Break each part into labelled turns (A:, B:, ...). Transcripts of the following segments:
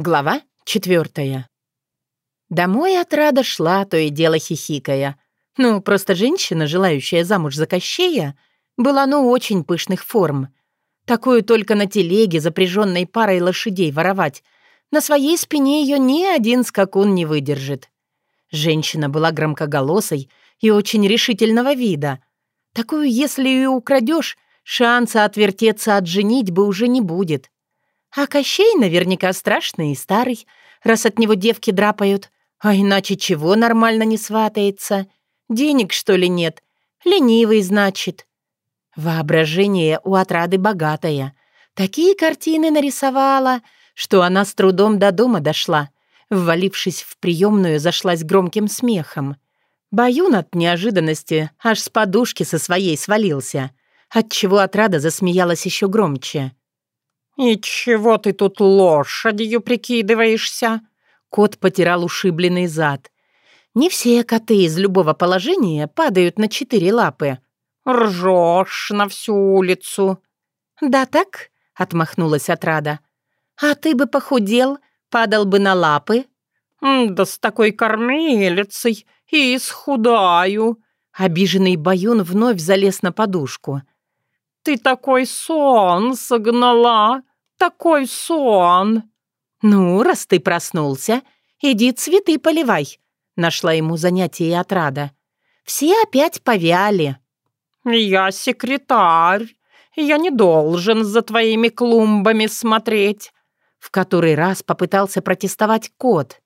A: Глава четвертая. Домой от Рада шла, то и дело хихикая. Ну, просто женщина, желающая замуж за Кощея, была ну очень пышных форм. Такую только на телеге, запряженной парой лошадей, воровать. На своей спине ее ни один скакун не выдержит. Женщина была громкоголосой и очень решительного вида. Такую, если и украдешь, шанса отвертеться от женитьбы уже не будет. А Кощей наверняка страшный и старый, раз от него девки драпают. А иначе чего нормально не сватается? Денег, что ли, нет? Ленивый, значит. Воображение у отрады богатое. Такие картины нарисовала, что она с трудом до дома дошла. Ввалившись в приемную, зашлась громким смехом. Баюн от неожиданности аж с подушки со своей свалился, отчего отрада засмеялась еще громче.
B: «И чего ты тут лошадью прикидываешься?»
A: Кот потирал ушибленный зад. «Не все коты из любого положения падают на четыре лапы».
B: «Ржешь на всю улицу».
A: «Да так?» — отмахнулась отрада. «А ты бы похудел, падал бы на лапы».
B: «Да с такой кормилицей и исхудаю».
A: Обиженный Баюн вновь залез на подушку.
B: «Ты такой сон согнала, такой сон!»
A: «Ну, раз ты проснулся, иди цветы поливай», — нашла ему занятие отрада. «Все опять повяли».
B: «Я секретарь, я не должен за твоими клумбами смотреть»,
A: в который раз попытался протестовать кот.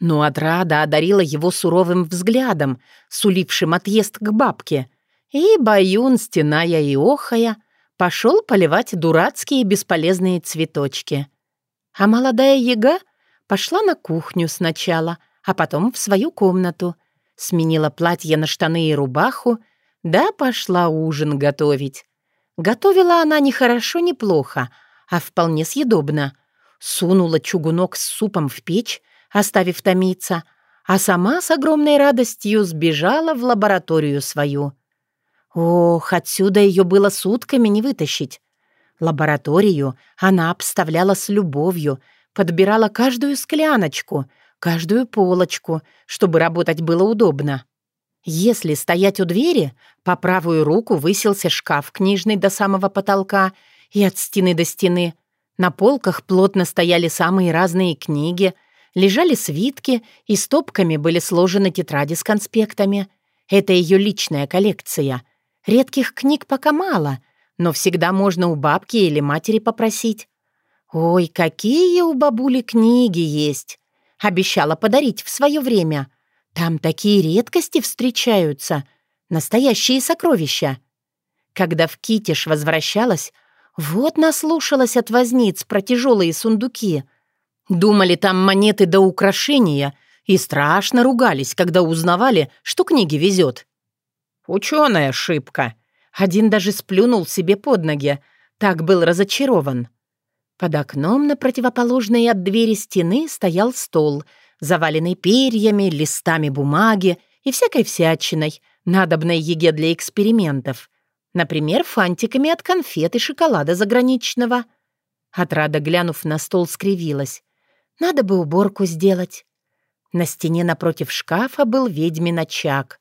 A: Но отрада одарила его суровым взглядом, сулившим отъезд к бабке, и Баюн, стеная и охая, пошел поливать дурацкие бесполезные цветочки. А молодая яга пошла на кухню сначала, а потом в свою комнату, сменила платье на штаны и рубаху, да пошла ужин готовить. Готовила она не хорошо, не плохо, а вполне съедобно. Сунула чугунок с супом в печь, оставив томиться, а сама с огромной радостью сбежала в лабораторию свою — Ох, отсюда ее было сутками не вытащить. Лабораторию она обставляла с любовью, подбирала каждую скляночку, каждую полочку, чтобы работать было удобно. Если стоять у двери, по правую руку высился шкаф книжный до самого потолка и от стены до стены. На полках плотно стояли самые разные книги, лежали свитки и стопками были сложены тетради с конспектами. Это ее личная коллекция — Редких книг пока мало, но всегда можно у бабки или матери попросить. Ой, какие у бабули книги есть! Обещала подарить в свое время. Там такие редкости встречаются. Настоящие сокровища. Когда в Китиш возвращалась, вот наслушалась от возниц про тяжелые сундуки. Думали, там монеты до украшения, и страшно ругались, когда узнавали, что книги везет.
B: Ученая ошибка.
A: Один даже сплюнул себе под ноги. Так был разочарован. Под окном на противоположной от двери стены стоял стол, заваленный перьями, листами бумаги и всякой всячиной, надобной еге для экспериментов. Например, фантиками от конфет и шоколада заграничного. Отрада, глянув на стол, скривилась. Надо бы уборку сделать. На стене напротив шкафа был ведьмин очаг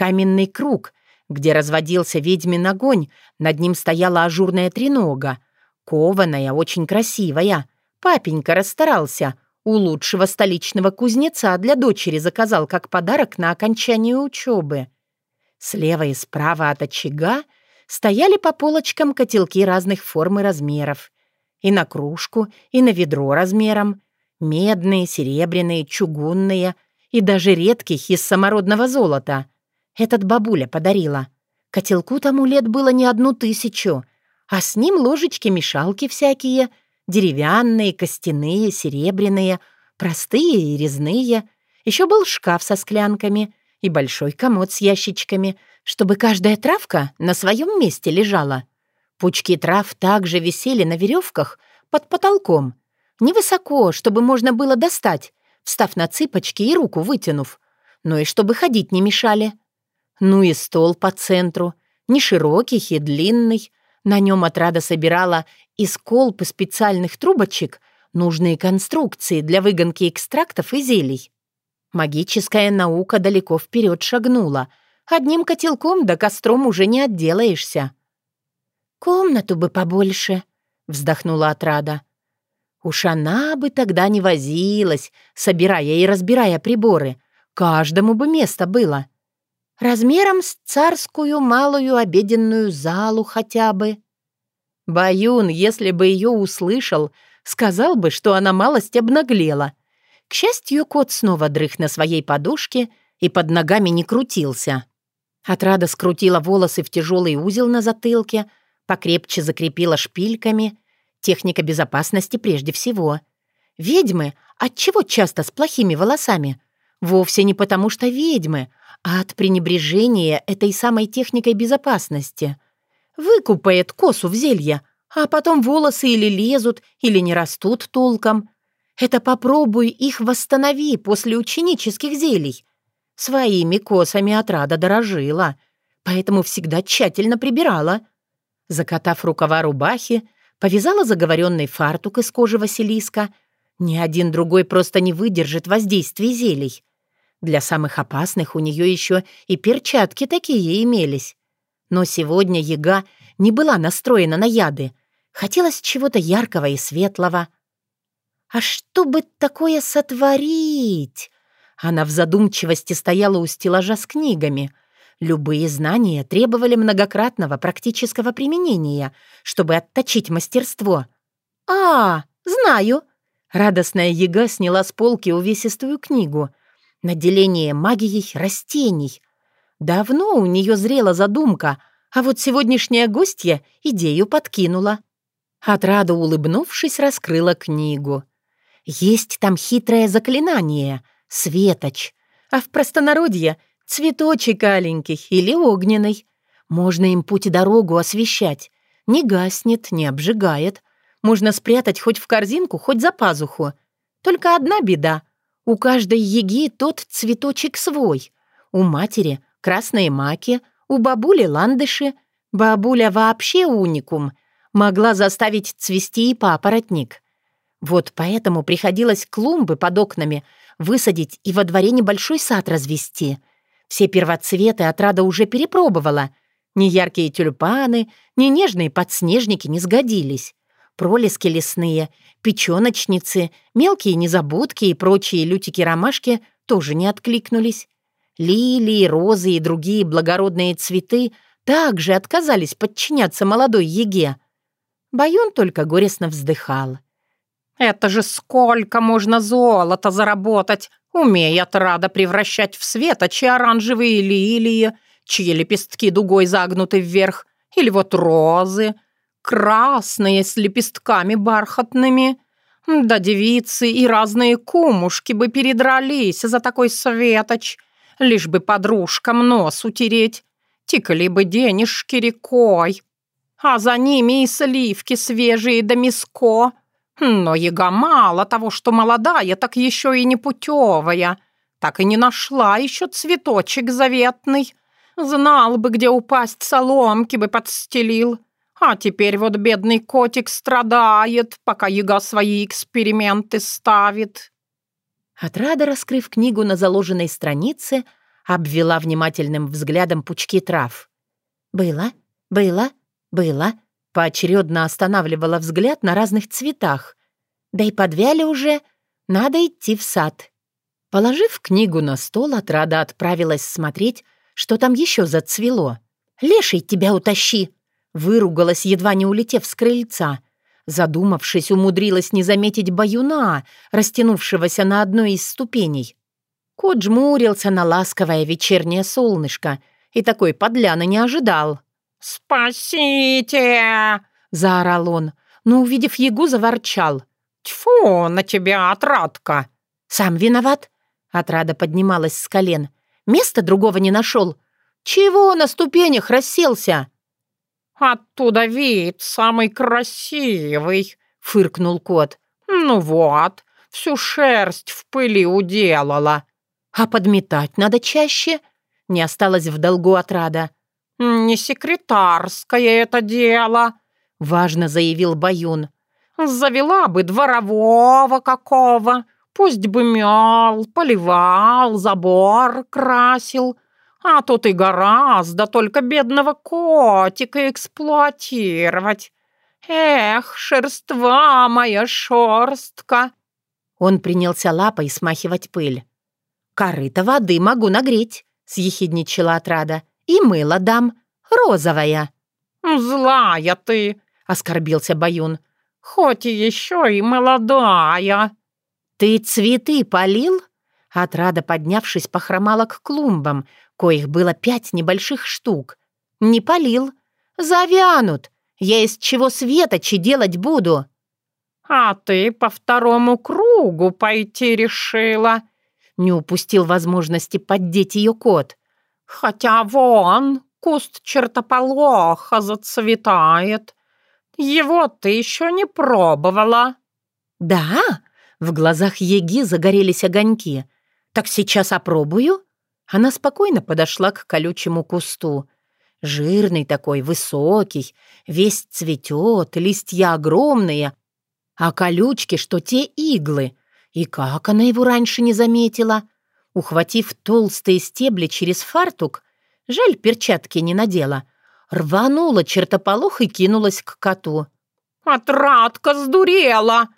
A: каменный круг, где разводился ведьмин огонь, над ним стояла ажурная тренога, кованая, очень красивая. Папенька расстарался, у лучшего столичного кузнеца для дочери заказал как подарок на окончание учебы. Слева и справа от очага стояли по полочкам котелки разных форм и размеров. И на кружку, и на ведро размером. Медные, серебряные, чугунные и даже редких из самородного золота — этот бабуля подарила. Котелку тому лет было не одну тысячу, а с ним ложечки-мешалки всякие, деревянные, костяные, серебряные, простые и резные. Еще был шкаф со склянками и большой комод с ящичками, чтобы каждая травка на своем месте лежала. Пучки трав также висели на веревках под потолком. Невысоко, чтобы можно было достать, встав на цыпочки и руку вытянув, но и чтобы ходить не мешали. Ну и стол по центру, не широкий и длинный. На нем отрада собирала из колб и специальных трубочек нужные конструкции для выгонки экстрактов и зелий. Магическая наука далеко вперед шагнула. Одним котелком да костром уже не отделаешься. «Комнату бы побольше», — вздохнула отрада. Уж она бы тогда не возилась, собирая и разбирая приборы. Каждому бы место было. Размером с царскую малую обеденную залу хотя бы. Баюн, если бы ее услышал, сказал бы, что она малость обнаглела. К счастью, кот снова дрых на своей подушке и под ногами не крутился. Отрада скрутила волосы в тяжелый узел на затылке, покрепче закрепила шпильками. Техника безопасности прежде всего. Ведьмы отчего часто с плохими волосами? Вовсе не потому, что ведьмы, а от пренебрежения этой самой техникой безопасности. Выкупает косу в зелье, а потом волосы или лезут, или не растут толком. Это попробуй их восстанови после ученических зелий. Своими косами отрада дорожила, поэтому всегда тщательно прибирала. Закатав рукава рубахи, повязала заговоренный фартук из кожи Василиска. Ни один другой просто не выдержит воздействия зелий. Для самых опасных у нее еще и перчатки такие имелись. Но сегодня яга не была настроена на яды. Хотелось чего-то яркого и светлого. «А что бы такое сотворить?» Она в задумчивости стояла у стеллажа с книгами. Любые знания требовали многократного практического применения, чтобы отточить мастерство. «А, знаю!» Радостная яга сняла с полки увесистую книгу. «Наделение магией растений». Давно у нее зрела задумка, а вот сегодняшняя гостья идею подкинула. Отрада, улыбнувшись, раскрыла книгу. Есть там хитрое заклинание — светоч, а в простонародье — цветочек аленький или огненный. Можно им путь и дорогу освещать. Не гаснет, не обжигает. Можно спрятать хоть в корзинку, хоть за пазуху. Только одна беда. У каждой еги тот цветочек свой. У матери — красные маки, у бабули — ландыши. Бабуля вообще уникум. Могла заставить цвести и папоротник. Вот поэтому приходилось клумбы под окнами высадить и во дворе небольшой сад развести. Все первоцветы отрада уже перепробовала. Ни яркие тюльпаны, ни нежные подснежники не сгодились. Пролески лесные, печёночницы, мелкие незабудки и прочие лютики-ромашки тоже не откликнулись. Лилии, розы и другие благородные цветы также отказались подчиняться молодой еге. Баюн только горестно вздыхал.
B: Это же сколько можно золота заработать, умея рада превращать в светочи оранжевые лилии, чьи лепестки дугой загнуты вверх, или вот розы, красные с лепестками бархатными. Да девицы и разные кумушки бы передрались за такой светоч, лишь бы подружкам нос утереть, тикали бы денежки рекой. А за ними и сливки свежие да миско, но яга мало того, что молодая, так еще и непутевая. Так и не нашла еще цветочек заветный. Знал бы, где упасть, соломки бы подстелил. А теперь вот бедный котик страдает, пока яга свои эксперименты ставит.
A: Отрада, раскрыв книгу на заложенной странице, обвела внимательным взглядом пучки трав. «Было, было, было», Поочередно останавливала взгляд на разных цветах. Да и подвяли уже, надо идти в сад. Положив книгу на стол, отрада отправилась смотреть, что там еще зацвело. «Леший тебя утащи!» Выругалась, едва не улетев с крыльца. Задумавшись, умудрилась не заметить баюна, растянувшегося на одной из ступеней. Кот жмурился на ласковое вечернее солнышко и такой подляны не ожидал.
B: «Спасите!» — заорал он, но, увидев Ягу, заворчал. «Тьфу на тебя, отрадка!»
A: «Сам виноват?» Отрада поднималась с колен. «Места другого не нашел. Чего на ступенях расселся?»
B: «Оттуда вид самый красивый», — фыркнул кот. «Ну вот, всю шерсть в пыли уделала».
A: «А подметать надо чаще?» Не осталось в долгу отрада.
B: «Не секретарское это дело», —
A: важно заявил Баюн.
B: Завела бы дворового какого, пусть бы мел, поливал, забор красил, а тут и гораздо только бедного котика эксплуатировать. Эх, шерства моя шерстка!»
A: Он принялся лапой смахивать пыль. «Корыто воды могу нагреть», — съехидничала отрада. «И мыло дам, розовое».
B: «Злая ты», — оскорбился Баюн. «Хоть и еще и молодая».
A: «Ты цветы полил?» Отрада, поднявшись, похромала к клумбам, коих было пять небольших штук. «Не полил. Завянут. Я из чего светочи делать буду?»
B: «А ты по второму кругу пойти решила?»
A: Не упустил возможности поддеть ее кот.
B: «Хотя вон, куст чертополоха зацветает. Его ты еще не пробовала».
A: «Да?» В глазах Еги загорелись огоньки. «Так сейчас опробую?» Она спокойно подошла к колючему кусту. Жирный такой, высокий, весь цветет, листья огромные, а колючки, что те иглы. И как она его раньше не заметила? Ухватив толстые стебли через фартук, жаль, перчатки не надела, рванула чертополох и кинулась к коту.
B: «Отрадка сдурела!»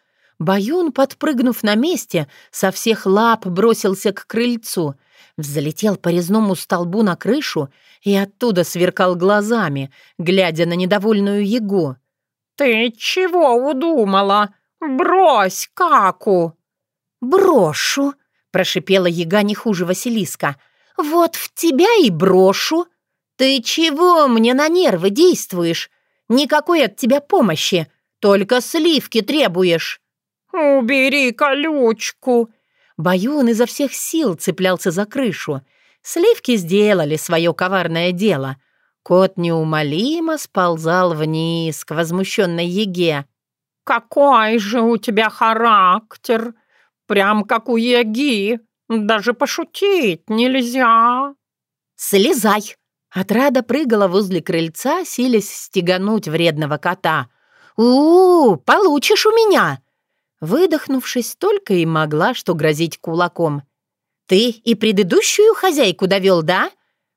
A: Баюн, подпрыгнув на месте, со всех лап бросился к крыльцу, взлетел по резному столбу на крышу и оттуда сверкал глазами, глядя на недовольную ягу.
B: «Ты чего удумала? Брось каку!»
A: «Брошу!» — прошипела яга не хуже Василиска. «Вот в тебя и брошу! Ты чего мне на нервы действуешь? Никакой от тебя помощи, только сливки требуешь!»
B: «Убери колючку!»
A: Баюн изо всех сил цеплялся за крышу. Сливки сделали свое коварное дело — Кот неумолимо сползал вниз к возмущенной еге.
B: «Какой же у тебя характер! Прям как у еги! Даже пошутить нельзя!»
A: «Слезай!» Отрада прыгала возле крыльца, силясь стегануть вредного кота. у, -у, -у получишь у меня!» Выдохнувшись, только и могла, что грозить кулаком. «Ты и предыдущую хозяйку довел, да?»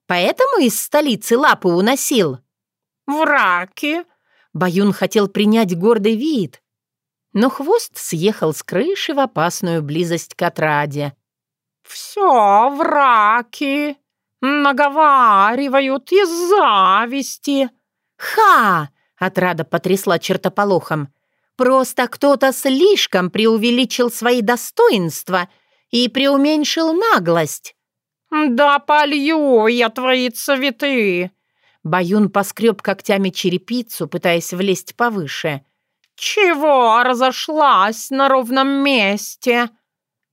A: Поэтому из столицы лапы уносил?»
B: «Враки!»
A: Баюн хотел принять гордый вид, но хвост съехал с крыши в опасную близость к отраде.
B: «Все враки! Наговаривают из зависти!»
A: «Ха!» — отрада потрясла чертополохом. «Просто кто-то слишком преувеличил свои достоинства и преуменьшил наглость.
B: «Да полью я твои цветы!»
A: Баюн поскреб когтями черепицу, пытаясь влезть повыше.
B: «Чего разошлась на ровном месте?»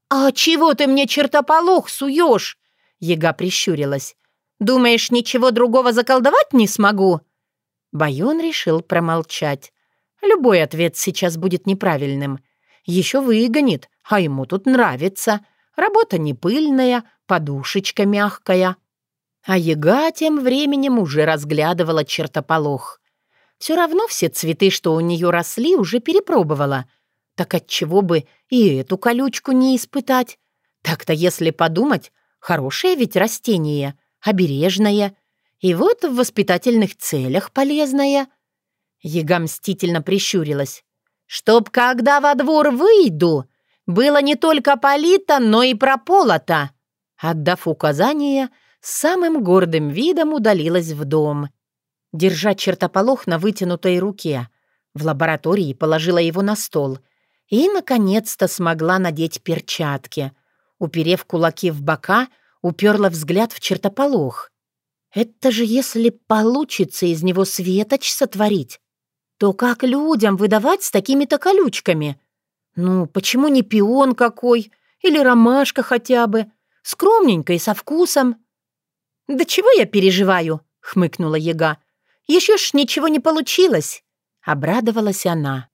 A: «А чего ты мне чертополох суешь?» Ега прищурилась. «Думаешь, ничего другого заколдовать не смогу?» Баюн решил промолчать. Любой ответ сейчас будет неправильным. Еще выгонит, а ему тут нравится. Работа не пыльная, подушечка мягкая. А яга тем временем уже разглядывала чертополох. Все равно все цветы, что у нее росли, уже перепробовала. Так отчего бы и эту колючку не испытать? Так-то, если подумать, хорошее ведь растение, обережное. И вот в воспитательных целях полезное. Яга мстительно прищурилась. «Чтоб, когда во двор выйду, было не только полито, но и прополото. Отдав указание, самым гордым видом удалилась в дом. Держа чертополох на вытянутой руке, в лаборатории положила его на стол и, наконец-то, смогла надеть перчатки. Уперев кулаки в бока, уперла взгляд в чертополох. Это же если получится из него светоч сотворить, то как людям выдавать с такими-то колючками? Ну, почему не пион какой? Или ромашка хотя бы? скромненько и со вкусом». «Да чего я переживаю?» — хмыкнула яга. «Еще ж ничего не получилось!» — обрадовалась она.